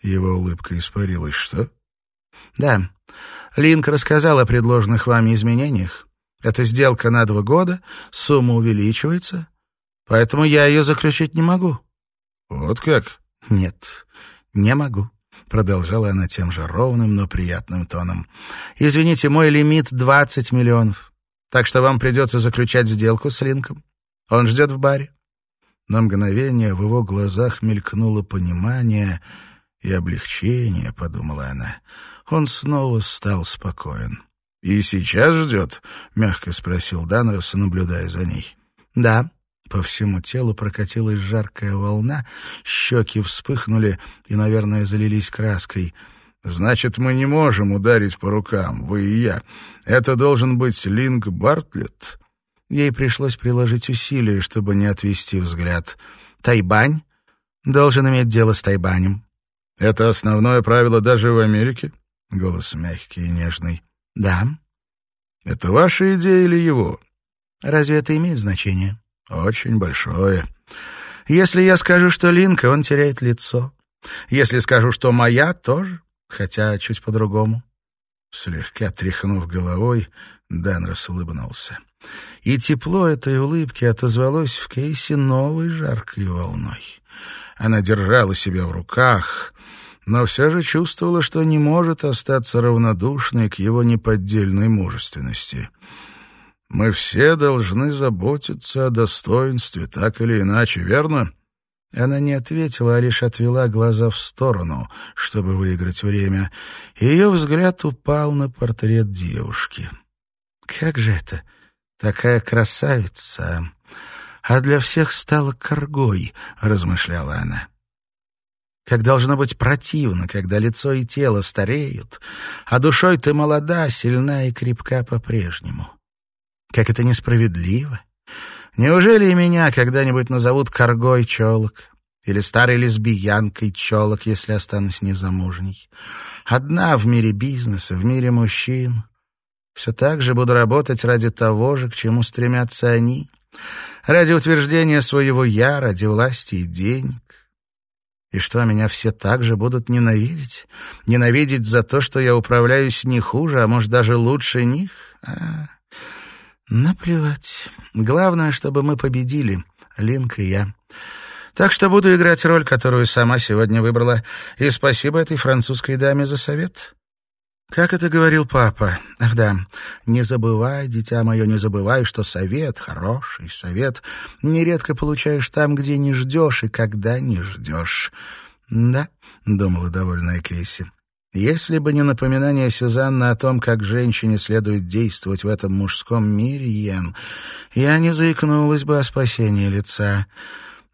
Его улыбка испарилась. «Что?» «Да. Линк рассказал о предложенных вами изменениях. Это сделка на два года, сумма увеличивается, поэтому я ее заключить не могу». «Вот как?» «Нет, не могу». — продолжала она тем же ровным, но приятным тоном. «Извините, мой лимит — двадцать миллионов. Так что вам придется заключать сделку с Линком. Он ждет в баре». На мгновение в его глазах мелькнуло понимание и облегчение, — подумала она. Он снова стал спокоен. «И сейчас ждет?» — мягко спросил Данрос, наблюдая за ней. «Да», по всему телу прокатилась жаркая волна, щеки вспыхнули и, наверное, залились краской. «Значит, мы не можем ударить по рукам, вы и я. Это должен быть Линк Бартлетт». Ей пришлось приложить усилия, чтобы не отвести взгляд. «Тайбань должен иметь дело с Тайбанем». «Это основное правило даже в Америке?» Голос мягкий и нежный. «Да». «Это ваша идея или его?» «Разве это имеет значение?» Очень большое. Если я скажу, что Линка, он теряет лицо. Если скажу, что моя, тоже, хотя чуть по-другому. Слегка тряхнув головой, Данрос улыбнулся. И тепло этой улыбки отозвалось в Кейсе новой жаркой волной. Она держала себя в руках, но все же чувствовала, что не может остаться равнодушной к его неподдельной мужественности. Мы все должны заботиться о достоинстве, так или иначе, верно?» Она не ответила, а лишь отвела глаза в сторону, чтобы выиграть время. Ее взгляд упал на портрет девушки. «Как же это? Такая красавица! А для всех стала коргой», — размышляла она. Как должно быть противно, когда лицо и тело стареют, а душой ты молода, сильна и крепка по-прежнему. Как это несправедливо! Неужели и меня когда-нибудь назовут коргой челок или старой лесбиянкой челок, если останусь незамужней? Одна в мире бизнеса, в мире мужчин. Все так же буду работать ради того же, к чему стремятся они, ради утверждения своего «я», ради власти и денег. И что, меня все так же будут ненавидеть? Ненавидеть за то, что я управляюсь не хуже, а может, даже лучше них? А, Наплевать. Главное, чтобы мы победили, Линк и я. Так что буду играть роль, которую сама сегодня выбрала. И спасибо этой французской даме за совет. Как это говорил папа? Ах да, не забывай, дитя мое, не забывай, что совет, хороший совет, нередко получаешь там, где не ждешь и когда не ждешь. Да, думала довольная Кейси. Если бы не напоминание Сюзанны о том, как женщине следует действовать в этом мужском мире, Йен, я не заикнулась бы о спасении лица.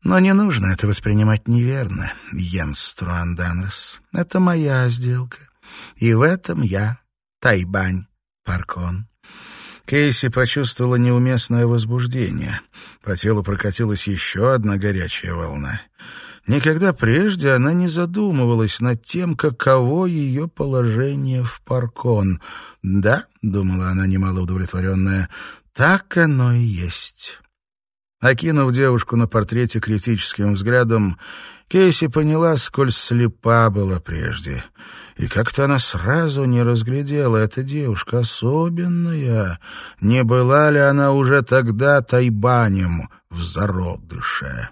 Но не нужно это воспринимать неверно, Йен Струанданрес. Это моя сделка. И в этом я, Тайбань, Паркон. Кейси почувствовала неуместное возбуждение. По телу прокатилась еще одна горячая волна. Никогда прежде она не задумывалась над тем, каково ее положение в Паркон. «Да», — думала она, немало удовлетворенная, — «так оно и есть». Окинув девушку на портрете критическим взглядом, Кейси поняла, сколь слепа была прежде. И как-то она сразу не разглядела, эта девушка особенная. Не была ли она уже тогда тайбанем в зародыше?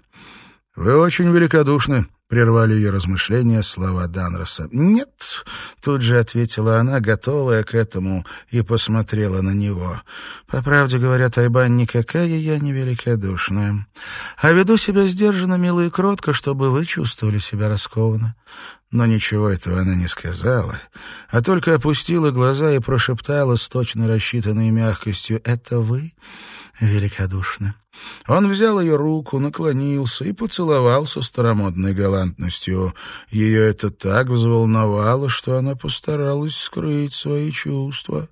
«Вы очень великодушны», Прервали ее размышления слова Данроса. «Нет», — тут же ответила она, готовая к этому, и посмотрела на него. «По правде говоря, Тайбан, никакая я не великодушная. А веду себя сдержанно, мило и кротко, чтобы вы чувствовали себя раскованно». Но ничего этого она не сказала, а только опустила глаза и прошептала с точно рассчитанной мягкостью «Это вы великодушны». Он взял ее руку, наклонился и поцеловал со старомодной галантностью. Ее это так взволновало, что она постаралась скрыть свои чувства.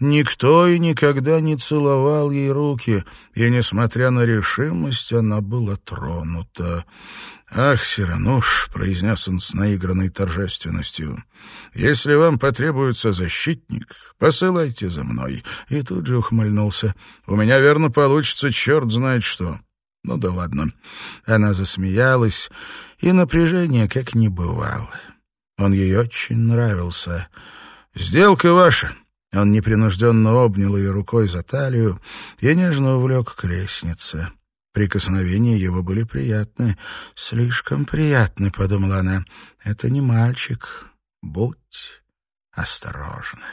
Никто и никогда не целовал ей руки, и, несмотря на решимость, она была тронута. «Ах, Сирануш!» — произнес он с наигранной торжественностью. «Если вам потребуется защитник, посылайте за мной». И тут же ухмыльнулся. «У меня, верно, получится черт знает что». «Ну да ладно». Она засмеялась, и напряжение как не бывало. Он ей очень нравился. «Сделка ваша». Он непринужденно обнял ее рукой за талию и нежно увлек к лестнице. Прикосновения его были приятны. «Слишком приятны», — подумала она. «Это не мальчик. Будь осторожна».